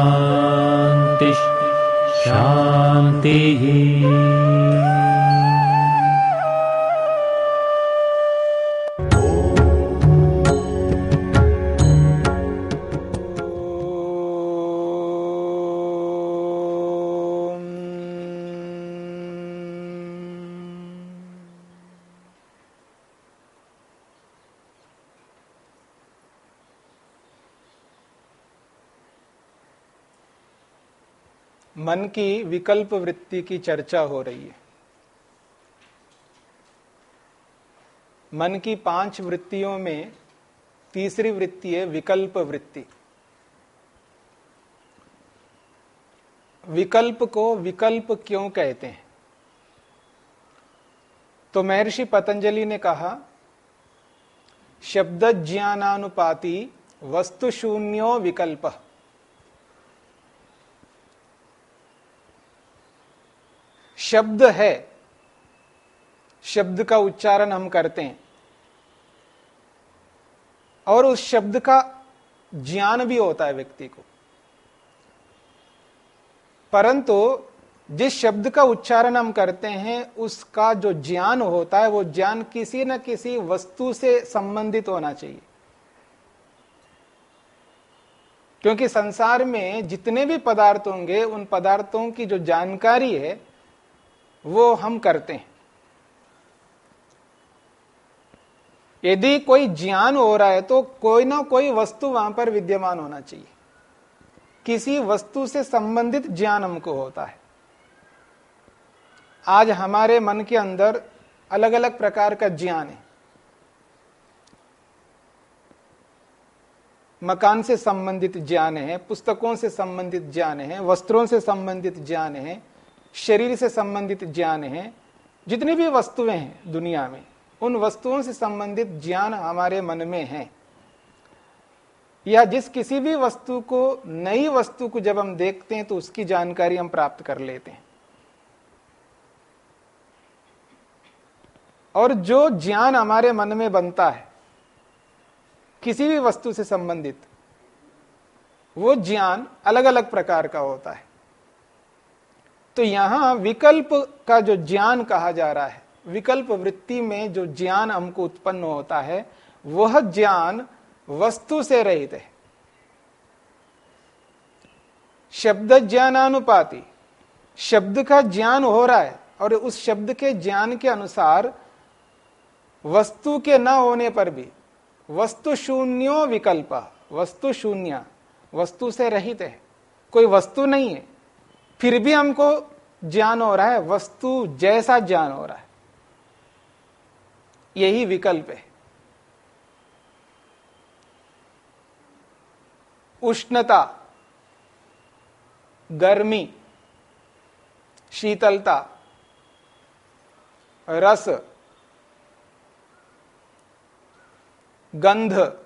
शान्तिः शान्तिः। मन की विकल्प वृत्ति की चर्चा हो रही है। मन की पाँच वृत्तियों में तीसरी वृत्ति है विकल्प वृत्ति। विकल्प को विकल्प क्यों कहते हैं? तो महर्षि पतंजलि ने कहा, शब्द ज्ञानानुपाति वस्तु शून्यो विकल्प। शब्द है, शब्द का उच्चारण हम करते हैं। और उस शब्द का ज्ञान भी होता है व्यक्ति को। परंतु जिस शब्द का उच्चारण हम करते हैं, उसका जो ज्ञान होता है, वो ज्ञान किसी न किसी वस्तु से संबंधित होना चाहिए। क्योंकि संसार में जितने भी पदार्थ होंगे, उन पदार्थों की जो जानकारी है वो हम करते हैं। यदि कोई ज्ञान हो रहा है तो कोई ना कोई वस्तु वहाँ पर विद्यमान होना चाहिए। किसी वस्तु से संबंधित ज्ञान हमको होता है। आज हमारे मन के अंदर अलग अलग प्रकार का ज्ञान है। मकान से संबंधित ज्ञान है, पुस्तकों से संबंधित ज्ञान है, वस्त्रों से संबंधित ज्ञान है शरीर से संबंधित ज्ञान है, जितनी भी वस्तुएँ हैं दुनिया में, उन वस्तुओं से संबंधित ज्ञान हमारे मन में है। या जिस किसी भी वस्तु को, नई वस्तु को जब हम देखते हैं तो उसकी जानकारी हम प्राप्त कर लेते हैं। और जो ज्ञान हमारे मन में बनता है, किसी भी वस्तु से संबंधित, वो ज्ञान अलग अलग प्रकार का होता है। तो यहाँ विकल्प का जो ज्ञान कहा जा रहा है, विकल्प वृत्ति में जो ज्ञान हमको उत्पन्न होता है, वह ज्ञान वस्तु से रहित है। शब्द ज्ञानानुपाति, शब्द का ज्ञान हो रहा है और उस शब्द के ज्ञान के अनुसार वस्तु के न होने पर भी वस्तु शून्यो विकल्प, वस्तु शून्य, वस्तु से रहित है। कोई वस्तु नहीं है। फिर भी हमको ज्ञान हो रहा है, वस्तु जैसा ज्ञान हो रहा है। यही विकल्प है। उष्णता, गर्मी, शीतलता, रस, गंध,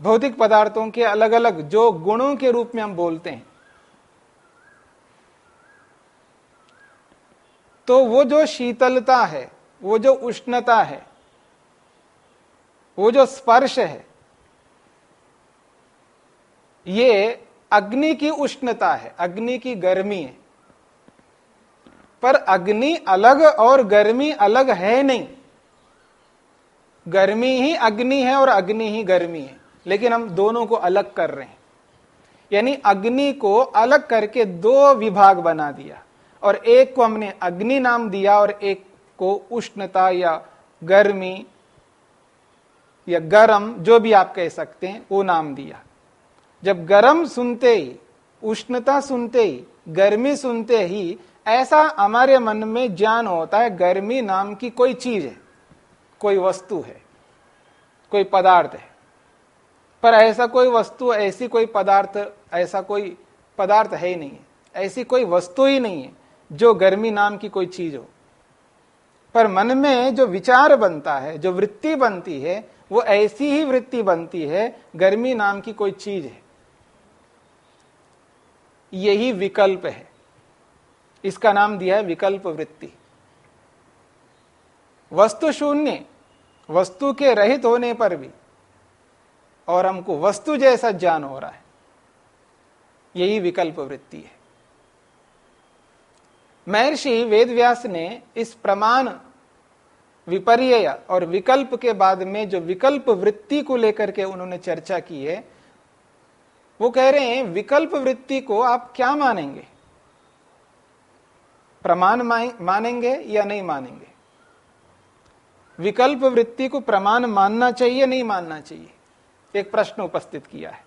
भौतिक पदार्थों के अलग अलग जो गुणों के रूप में हम बोलते हैं। तो वो जो शीतलता है, वो जो उष्णता है, वो जो स्पर्श है, ये अग्नि की उष्णता है, अग्नि की गर्मी है। पर अग्नि अलग और गर्मी अलग है नहीं। गर्मी ही अग्नि है और अग्नि ही गर्मी है, लेकिन हम दोनों को अलग कर रहे हैं। यानी अग्नि को अलग करके दो विभाग बना दिया। और एक को हमने अग्नि नाम दिया और एक को उष्णता या गर्मी या गरम, जो भी आप कह सकते हैं, वो नाम दिया। जब गरम सुनते ही, उष्णता सुनते ही, गर्मी सुनते ही, ऐसा हमारे मन में ज्ञान होता है, गर्मी नाम की कोई चीज़ है, कोई वस्तु है, कोई पदार्थ है। पर ऐसा कोई वस्तु, ऐसी कोई पदार्थ, ऐसा कोई पदार्थ है ही नहीं है। ऐसी कोई वस्तु ही नहीं है। जो गर्मी नाम की कोई चीज़ हो। पर मन में जो विचार बनता है, जो वृत्ति बनती है, वो ऐसी ही वृत्ति बनती है, गर्मी नाम की कोई चीज़ है। यही विकल्प है। इसका नाम दिया है विकल्प वृत्ति। वस्तु शून्य, वस्तु के रहित होने पर भी, और हमको वस्तु जैसा ज्ञान हो रहा है। यही विकल्प वृत्ति है। महर्षि वेदव्यास ने इस प्रमाण विपर्य और विकल्प के बाद में जो विकल्प वृत्ति को लेकर के उन्होंने चर्चा की है, वो कह रहे हैं, विकल्प वृत्ति को आप क्या मानेंगे? प्रमाण मानेंगे या नहीं मानेंगे? विकल्प वृत्ति को प्रमाण मानना चाहिए, नहीं मानना चाहिए? एक प्रश्न उपस्थित किया है।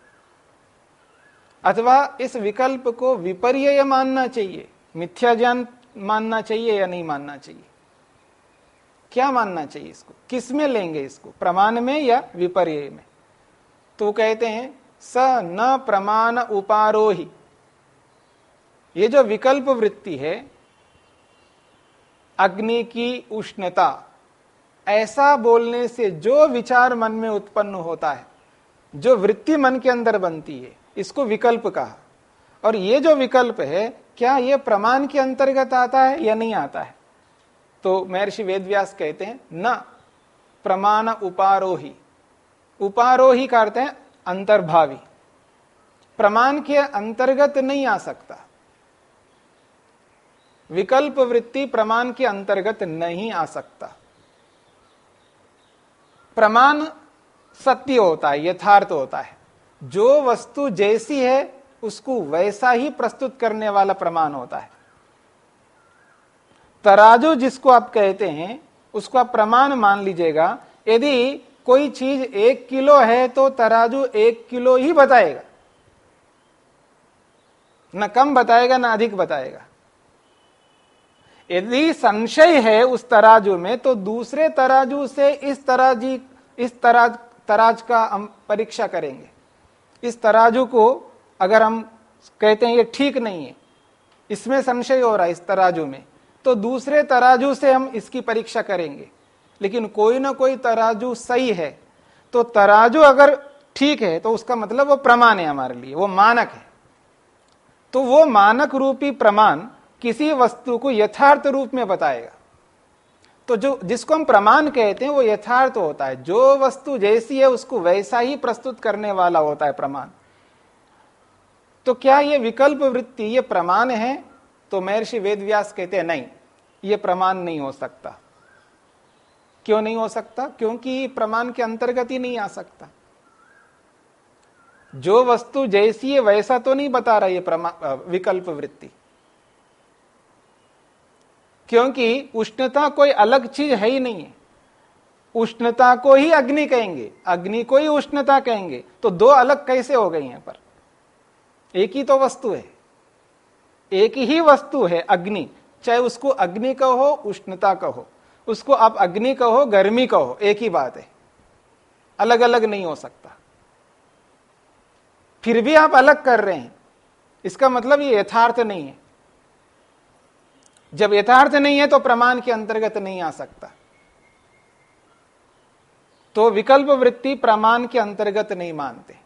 अथवा इस विकल्प को विपर्य मानना चाहिए? मिथ्या ज्ञान मानना चाहिए या नहीं मानना चाहिए? क्या मानना चाहिए इसको? किसमें लेंगे इसको? प्रमाण में या विपर्य में? तो कहते हैं, स न प्रमाण उपारोही। ये जो विकल्प वृत्ति है, अग्नि की उष्णता, ऐसा बोलने से जो विचार मन में उत्पन्न होता है, जो वृत्ति मन के अंदर बनती है, इसको विकल्प कहा। और ये जो विकल्प है क्या यह प्रमाण के अंतर्गत आता है या नहीं आता है? तो महर्षि वेदव्यास कहते हैं, न, प्रमाण उपारोही. उपारोही का अर्थ है अंतर्भावी। प्रमाण के अंतर्गत नहीं आ सकता। विकल्प वृत्ति प्रमाण के अंतर्गत नहीं आ सकता। प्रमाण सत्य होता है, यथार्थ होता है। जो वस्तु जैसी है उसको वैसा ही प्रस्तुत करने वाला प्रमाण होता है। तराजू जिसको आप कहते हैं, उसको आप प्रमाण मान लीजिएगा, यदि कोई चीज़ एक किलो है तो तराजू एक किलो ही बताएगा। न कम बताएगा, ना अधिक बताएगा। यदि संशय है उस तराजू में तो दूसरे तराजू से इस तराजी, इस तराज तराज का हम परीक्षा करेंगे। इस तराजू को अगर हम कहते हैं ये ठीक नहीं है, इसमें संशय हो रहा है इस तराजू में तो दूसरे तराजू से हम इसकी परीक्षा करेंगे। लेकिन कोई ना कोई तराजू सही है। तो तराजू अगर ठीक है तो उसका मतलब वो प्रमाण है हमारे लिए, वो मानक है। तो वो मानक रूपी प्रमाण किसी वस्तु को यथार्थ रूप में बताएगा। तो जो, जिसको हम प्रमाण कहते हैं, वो यथार्थ होता है। जो वस्तु जैसी है, उसको वैसा ही प्रस्तुत करने वाला होता है प्रमाण। तो क्या ये विकल्प वृत्ति, ये प्रमाण है? तो महर्षि वेदव्यास कहते हैं, नहीं, ये प्रमाण नहीं हो सकता. क्यों नहीं हो सकता? क्योंकि प्रमाण के अंतर्गत ही नहीं आ सकता। जो वस्तु जैसी है, वैसा तो नहीं बता रहा ये विकल्प वृत्ति। क्योंकि उष्णता कोई अलग चीज़ है ही नहीं है। उष्णता को ही अग्नि कहेंगे। अग्नि को ही उष्णता कहेंगे। तो दो अलग कैसे हो गई यहाँ पर? एक ही तो वस्तु है। एक ही वस्तु है अग्नि। चाहे उसको अग्नि कहो, उष्णता कहो। उसको आप अग्नि कहो, गर्मी कहो, एक ही बात है। अलग अलग नहीं हो सकता। फिर भी आप अलग कर रहे हैं। इसका मतलब ये यथार्थ नहीं है। जब यथार्थ नहीं है तो प्रमाण के अंतर्गत नहीं आ सकता। तो विकल्प वृत्ति प्रमाण के अंतर्गत नहीं मानते।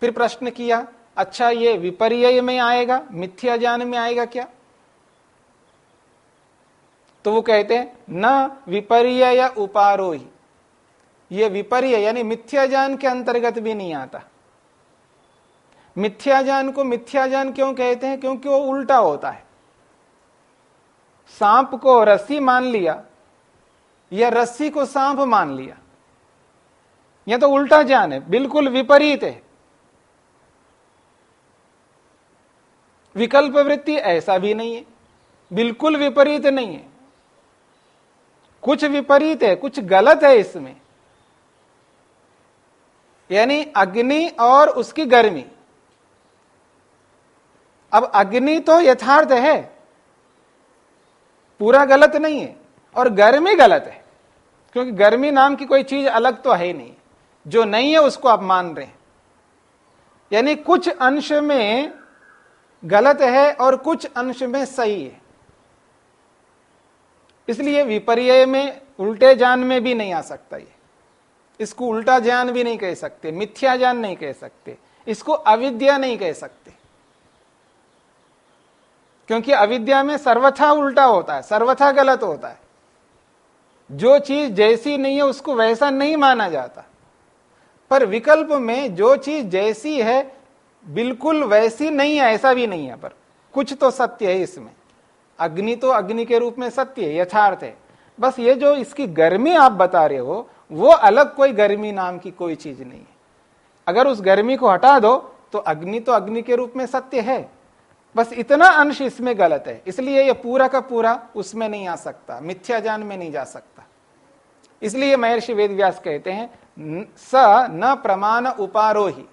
फिर प्रश्न किया अच्छा ये विपर्य में आएगा, मिथ्या ज्ञान में आएगा क्या? तो वो कहते हैं, न विपर्य या उपारोही। ये विपर्य यानी मिथ्या ज्ञान के अंतर्गत भी नहीं आता। मिथ्या ज्ञान को मिथ्या ज्ञान क्यों कहते हैं? क्योंकि वो उल्टा होता है। सांप को रस्सी मान लिया, या रस्सी को सांप मान लिया यह तो उल्टा ज्ञान है, बिल्कुल विपरीत है। विकल्प वृत्ति ऐसा भी नहीं है। बिल्कुल विपरीत नहीं है। कुछ विपरीत है, कुछ गलत है इसमें। यानी अग्नि और उसकी गर्मी। अब अग्नि तो यथार्थ है। पूरा गलत नहीं है और गर्मी गलत है। क्योंकि गर्मी नाम की कोई चीज़ अलग तो है ही नहीं। जो नहीं है उसको आप मान रहे हैं। यानी कुछ अंश में गलत है और कुछ अंश में सही है। इसलिए विपर्य में उल्टे जान में भी नहीं आ सकता ये। इसको उल्टा ज्ञान भी नहीं कह सकते, मिथ्या ज्ञान नहीं कह सकते, इसको अविद्या नहीं कह सकते। क्योंकि अविद्या में सर्वथा उल्टा होता है, सर्वथा गलत होता है। जो चीज़ जैसी नहीं है, उसको वैसा नहीं माना जाता। पर विकल्प में जो चीज़ जैसी है बिल्कुल वैसी नहीं है, ऐसा भी नहीं है, पर कुछ तो सत्य है इसमें। अग्नि तो अग्नि के रूप में सत्य है, यथार्थ है। बस ये जो इसकी गर्मी आप बता रहे हो, वो अलग कोई गर्मी नाम की कोई चीज़ नहीं है। अगर उस गर्मी को हटा दो तो अग्नि तो अग्नि के रूप में सत्य है। बस इतना अंश इसमें गलत है, इसलिए ये पूरा का पूरा उसमें नहीं आ सकता मिथ्या ज्ञान में नहीं जा सकता। इसलिए महर्षि वेद कहते हैं स न प्रमाण उपारोही।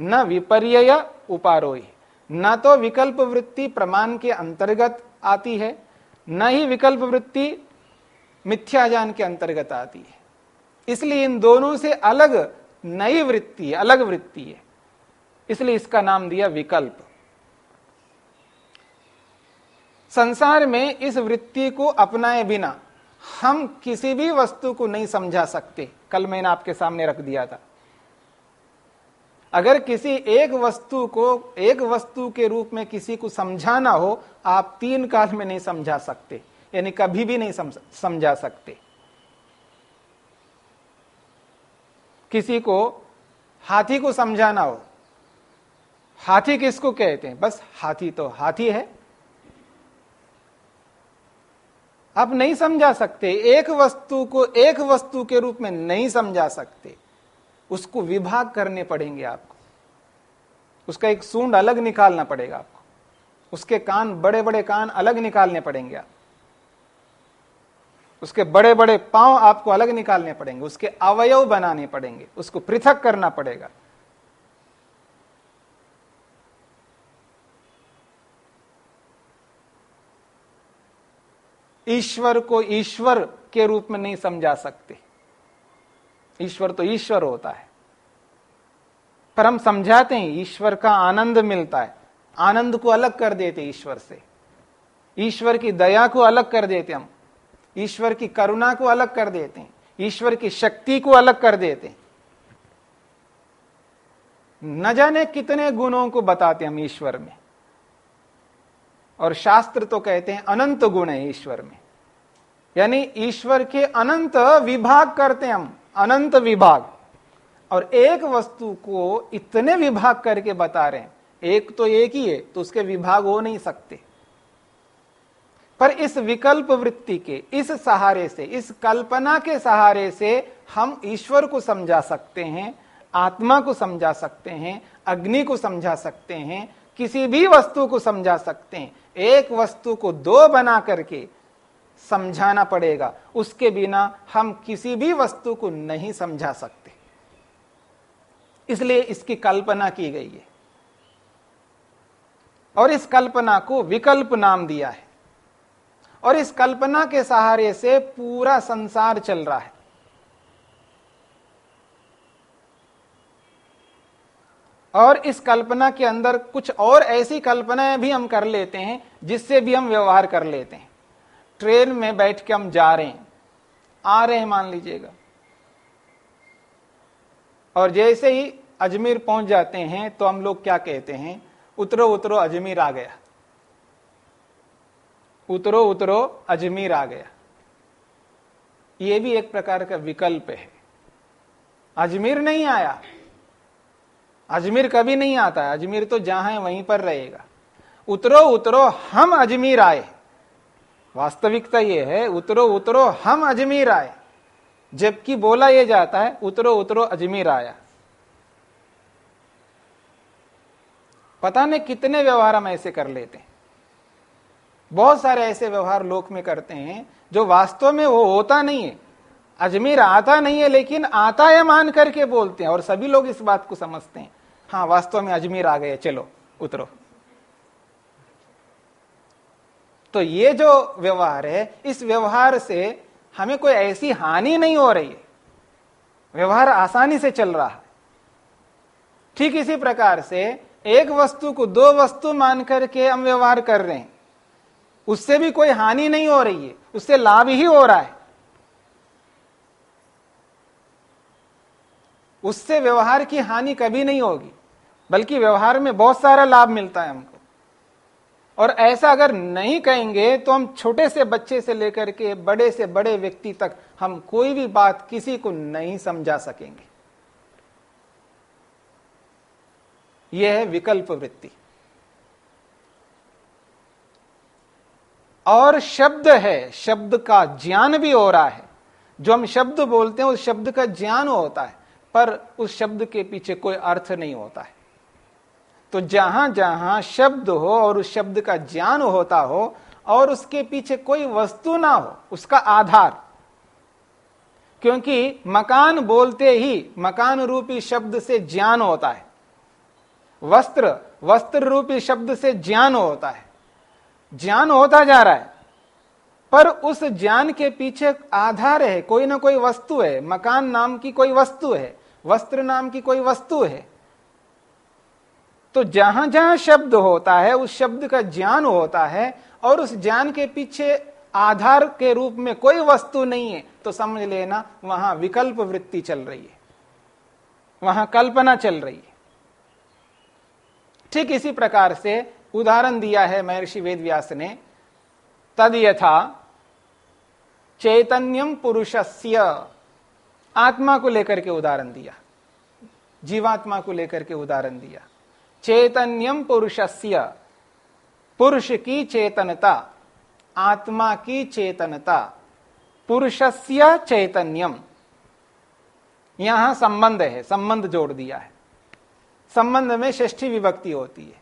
न विपर्य उपारोही। न तो विकल्प वृत्ति प्रमाण के अंतर्गत आती है, न ही विकल्प वृत्ति मिथ्याजान के अंतर्गत आती है। इसलिए इन दोनों से अलग नई वृत्ति है, अलग वृत्ति है। इसलिए इसका नाम दिया विकल्प। संसार में इस वृत्ति को अपनाए बिना हम किसी भी वस्तु को नहीं समझा सकते। कल मैंने आपके सामने रख दिया था। अगर किसी एक वस्तु को, एक वस्तु के रूप में किसी को समझाना हो, आप तीन काल में नहीं समझा सकते। यानी कभी भी नहीं समझा सकते। किसी को हाथी को समझाना हो, हाथी किसको कहते हैं? बस हाथी तो हाथी है। आप नहीं समझा सकते, एक वस्तु को एक वस्तु के रूप में नहीं समझा सकते। उसको विभाग करने पड़ेंगे आपको। उसका एक सूंड अलग निकालना पड़ेगा आपको। उसके कान बड़े बड़े कान अलग निकालने पड़ेंगे आप। उसके बड़े बड़े पाँव आपको अलग निकालने पड़ेंगे। उसके अवयव बनाने पड़ेंगे। उसको पृथक करना पड़ेगा। ईश्वर को ईश्वर के रूप में नहीं समझा सकते। ईश्वर तो ईश्वर होता है। पर हम समझाते हैं, ईश्वर का आनंद मिलता है। आनंद को अलग कर देते ईश्वर से। ईश्वर की दया को अलग कर देते हम। ईश्वर की करुणा को अलग कर देते हैं। ईश्वर की शक्ति को अलग कर देते हैं। न जाने कितने गुणों को बताते हम ईश्वर में। और शास्त्र तो कहते हैं अनंत गुण है ईश्वर में। यानी ईश्वर के अनंत विभाग करते हम। अनंत विभाग। और एक वस्तु को इतने विभाग करके बता रहे हैं, एक तो एक ही है तो उसके विभाग हो नहीं सकते। पर इस विकल्प वृत्ति के, इस सहारे से, इस कल्पना के सहारे से हम ईश्वर को समझा सकते हैं, आत्मा को समझा सकते हैं, अग्नि को समझा सकते हैं, किसी भी वस्तु को समझा सकते हैं। एक वस्तु को दो बना करके समझाना पड़ेगा। उसके बिना हम किसी भी वस्तु को नहीं समझा सकते। इसलिए इसकी कल्पना की गई है। और इस कल्पना को विकल्प नाम दिया है। और इस कल्पना के सहारे से पूरा संसार चल रहा है। और इस कल्पना के अंदर कुछ और ऐसी कल्पनाएँ भी हम कर लेते हैं, जिससे भी हम व्यवहार कर लेते हैं। ट्रेन में बैठ के हम जा रहे हैं। आ रहे हैं मान लीजिएगा। और जैसे ही अजमेर पहुँच जाते हैं तो हम लोग क्या कहते हैं? उतरो उतरो, अजमेर आ गया। उतरो उतरो, अजमेर आ गया। यह भी एक प्रकार का विकल्प है। अजमेर नहीं आया। अजमेर कभी नहीं आता। अजमेर तो जहाँ है, वहीं पर रहेगा। उतरो उतरो, हम अजमेर आए। वास्तविकता यह है, उतरो उतरो, हम अजमेर आए। जबकि बोला यह जाता है, उतरो उतरो, अजमेर आया। पता नहीं कितने व्यवहार हम ऐसे कर लेते हैं। बहुत सारे ऐसे व्यवहार लोक में करते हैं, जो वास्तव में वो होता नहीं है। अजमेर आता नहीं है, लेकिन आता है मान करके बोलते हैं, और सभी लोग इस बात को समझते हैं। हाँ वास्तव में अजमेर आ गए, चलो, उतरो। तो ये जो व्यवहार है, इस व्यवहार से हमें कोई ऐसी हानि नहीं हो रही है। व्यवहार आसानी से चल रहा है। ठीक इसी प्रकार से एक वस्तु को दो वस्तु मान करके हम व्यवहार कर रहे हैं, उससे भी कोई हानि नहीं हो रही है, उससे लाभ ही हो रहा है। उससे व्यवहार की हानि कभी नहीं होगी, बल्कि व्यवहार में बहुत सारा लाभ मिलता है हमको। और ऐसा अगर नहीं कहेंगे तो हम छोटे से बच्चे से लेकर के बड़े से बड़े व्यक्ति तक हम कोई भी बात किसी को नहीं समझा सकेंगे। यह है विकल्प वृत्ति। और शब्द है, शब्द का ज्ञान भी हो रहा है। जो हम शब्द बोलते हैं, उस शब्द का ज्ञान होता है, पर उस शब्द के पीछे कोई अर्थ नहीं होता है। तो जहाँ जहाँ शब्द हो और उस शब्द का ज्ञान होता हो और उसके पीछे कोई वस्तु ना हो, उसका आधार। क्योंकि मकान बोलते ही मकान रूपी शब्द से ज्ञान होता है। वस्त्र वस्त्र रूपी शब्द से ज्ञान होता है। ज्ञान होता जा रहा है, पर उस ज्ञान के पीछे आधार है, कोई ना कोई वस्तु है। मकान नाम की कोई वस्तु है, वस्त्र नाम की कोई वस्तु है। तो जहाँ जहाँ शब्द होता है, उस शब्द का ज्ञान होता है और उस ज्ञान के पीछे आधार के रूप में कोई वस्तु नहीं है तो समझ लेना वहाँ विकल्प वृत्ति चल रही है। वहाँ कल्पना चल रही है। ठीक इसी प्रकार से उदाहरण दिया है महर्षि वेदव्यास ने, तद यथा चैतन्यम पुरुषस्य। आत्मा को लेकर के उदाहरण दिया, जीवात्मा को लेकर के उदाहरण दिया। चैतन्यम पुरुषस्य। पुरुष की चेतनता, आत्मा की चेतनता, पुरुषस्य चैतन्यम यहाँ संबंध है, संबंध जोड़ दिया है। संबंध में षष्ठी विभक्ति होती है।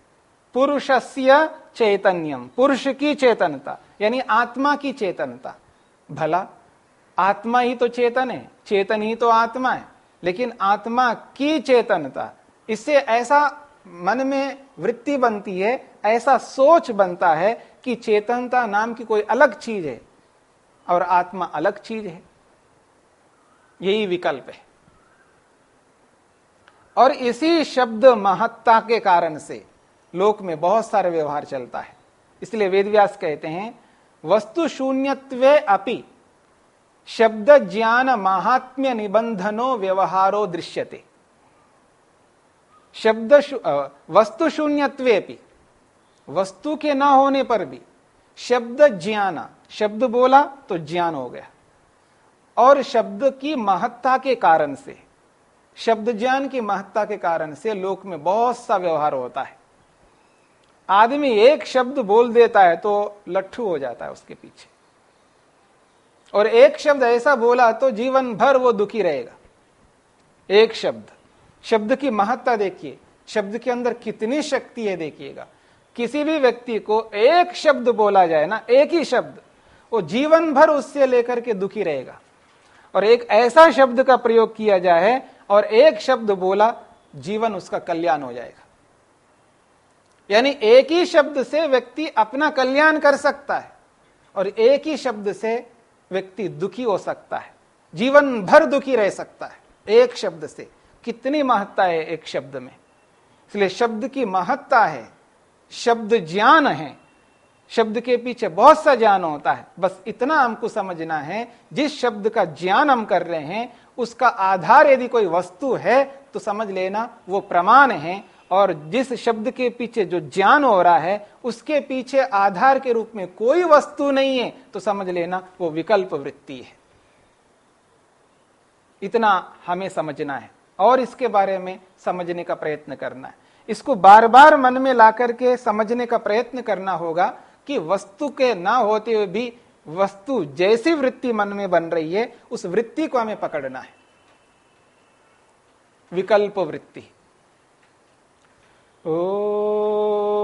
पुरुषस्य चैतन्यम पुरुष की चेतनता, यानी आत्मा की चेतनता। भला, आत्मा ही तो चेतन है, चेतन ही तो आत्मा है, लेकिन आत्मा की चेतनता, इससे ऐसा मन में वृत्ति बनती है, ऐसा सोच बनता है कि चेतनता नाम की कोई अलग चीज़ है और आत्मा अलग चीज़ है। यही विकल्प है। और इसी शब्द महत्ता के कारण से लोक में बहुत सारे व्यवहार चलता है। इसलिए वेदव्यास कहते हैं, वस्तु शून्यत्व अपि शब्द ज्ञान महात्म्य निबंधनो व्यवहारो दृश्यते। शब्द वस्तु शून्यत्वे भी वस्तु के ना होने पर भी शब्द ज्ञान, शब्द बोला तो ज्ञान हो गया। और शब्द की महत्ता के कारण से, शब्द ज्ञान की महत्ता के कारण से लोक में बहुत सा व्यवहार होता है। आदमी एक शब्द बोल देता है तो लट्ठू हो जाता है उसके पीछे। और एक शब्द ऐसा बोला तो जीवन भर वो दुखी रहेगा। एक शब्द। शब्द की महत्ता देखिए, शब्द के अंदर कितनी शक्ति है देखिएगा। किसी भी व्यक्ति को एक शब्द बोला जाए ना, एक ही शब्द, वो जीवन भर उससे लेकर के दुखी रहेगा। और एक ऐसा शब्द का प्रयोग किया जाए और एक शब्द बोला, जीवन उसका कल्याण हो जाएगा। यानी एक ही शब्द से व्यक्ति अपना कल्याण कर सकता है और एक ही शब्द से व्यक्ति दुखी हो सकता है, जीवन भर दुखी रह सकता है, एक शब्द से। कितनी महत्ता है एक शब्द में? इसलिए शब्द की महत्ता है, शब्द ज्ञान है। शब्द के पीछे बहुत सा ज्ञान होता है। बस इतना हमको समझना है, जिस शब्द का ज्ञान हम कर रहे हैं, उसका आधार यदि कोई वस्तु है तो समझ लेना वो प्रमाण है। और जिस शब्द के पीछे जो ज्ञान हो रहा है, उसके पीछे आधार के रूप में कोई वस्तु नहीं है तो समझ लेना वो विकल्प वृत्ति है। इतना हमें समझना है। और इसके बारे में समझने का प्रयत्न करना है। इसको बार बार मन में ला करके समझने का प्रयत्न करना होगा कि वस्तु के ना होते हुए भी वस्तु जैसी वृत्ति मन में बन रही है, उस वृत्ति को हमें पकड़ना है। विकल्प वृत्ति। ओ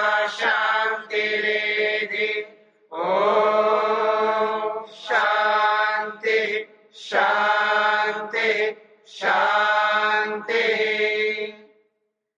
शान्तिः शान्तिः शान्ति